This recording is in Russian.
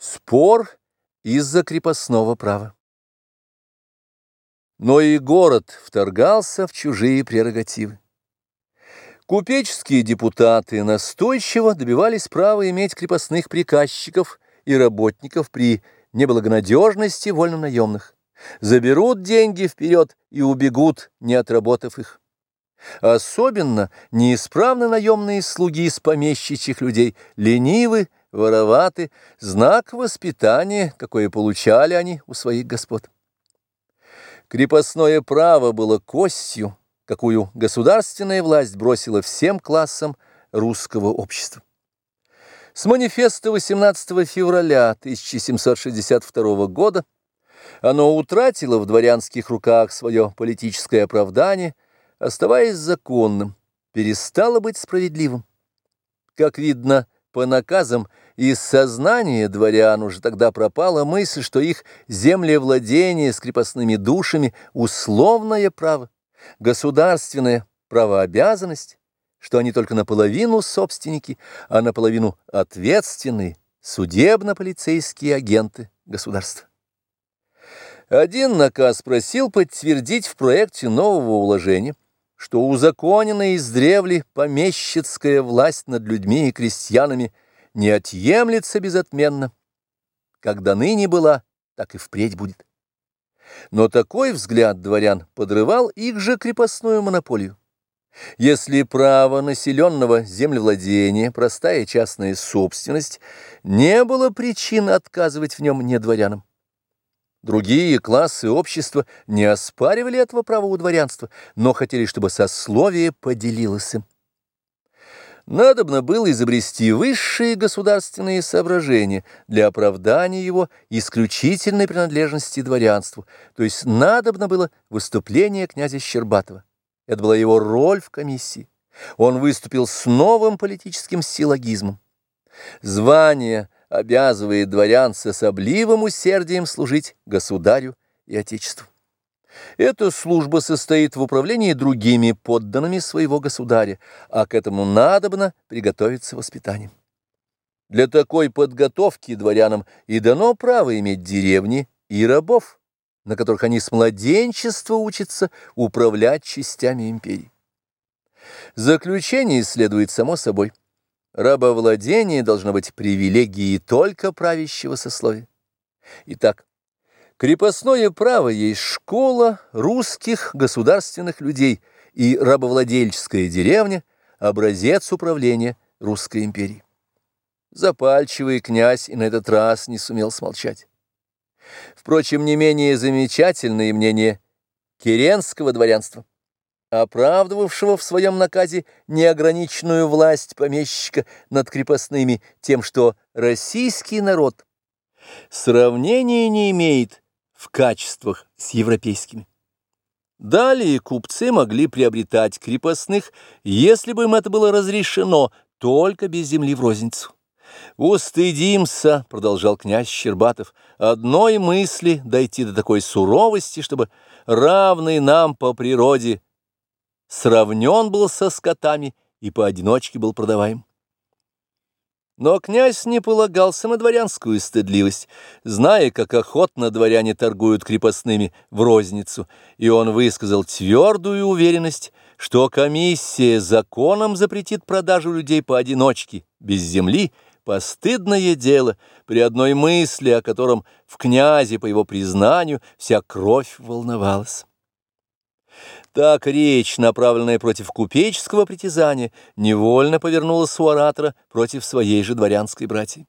Спор из-за крепостного права. Но и город вторгался в чужие прерогативы. Купеческие депутаты настойчиво добивались права иметь крепостных приказчиков и работников при неблагонадежности вольнонаемных. Заберут деньги вперед и убегут, не отработав их. Особенно неисправны наемные слуги из помещичьих людей, ленивы, вороваты, знак воспитания, какое получали они у своих господ. Крепостное право было костью, какую государственная власть бросила всем классам русского общества. С манифеста 18 февраля 1762 года оно утратило в дворянских руках свое политическое оправдание, оставаясь законным, перестало быть справедливым. Как видно, по наказам из сознания дворян уже тогда пропала мысль, что их землевладение с крепостными душами – условное право, государственная правообязанность, что они только наполовину собственники, а наполовину ответственные судебно-полицейские агенты государства. Один наказ просил подтвердить в проекте нового уложения – что узаконенная издревле помещицкая власть над людьми и крестьянами не отъемлется безотменно, когда ныне была, так и впредь будет. Но такой взгляд дворян подрывал их же крепостную монополию. Если право населенного землевладения, простая частная собственность, не было причин отказывать в нем недворянам. Другие классы общества не оспаривали этого права у дворянства, но хотели, чтобы сословие поделилось им. Надобно было изобрести высшие государственные соображения для оправдания его исключительной принадлежности дворянству, то есть надобно было выступление князя Щербатова. Это была его роль в комиссии. Он выступил с новым политическим силлогизмом. Звание – обязывает дворян с особливым усердием служить государю и отечеству. Эта служба состоит в управлении другими подданными своего государя, а к этому надобно приготовиться воспитанием. Для такой подготовки дворянам и дано право иметь деревни и рабов, на которых они с младенчества учатся управлять частями империи. Заключение следует само собой – Рабовладение должно быть привилегией только правящего сословия. Итак, крепостное право есть школа русских государственных людей и рабовладельческая деревня – образец управления русской империей. Запальчивый князь и на этот раз не сумел смолчать. Впрочем, не менее замечательное мнение керенского дворянства оправдывавшего в своем наказе неограниченную власть помещика над крепостными тем, что российский народ сравнения не имеет в качествах с европейскими. Далее купцы могли приобретать крепостных, если бы им это было разрешено, только без земли в розницу. «Устыдимся», — продолжал князь Щербатов, — «одной мысли дойти до такой суровости, чтобы равный нам по природе сравнен был со скотами и поодиночке был продаваем. Но князь не полагался на дворянскую стыдливость, зная, как охотно дворяне торгуют крепостными в розницу, и он высказал твердую уверенность, что комиссия законом запретит продажу людей поодиночке, без земли, постыдное дело, при одной мысли, о котором в князе, по его признанию, вся кровь волновалась. Так речь, направленная против купеческого притязания, невольно повернулась у оратора против своей же дворянской братьи.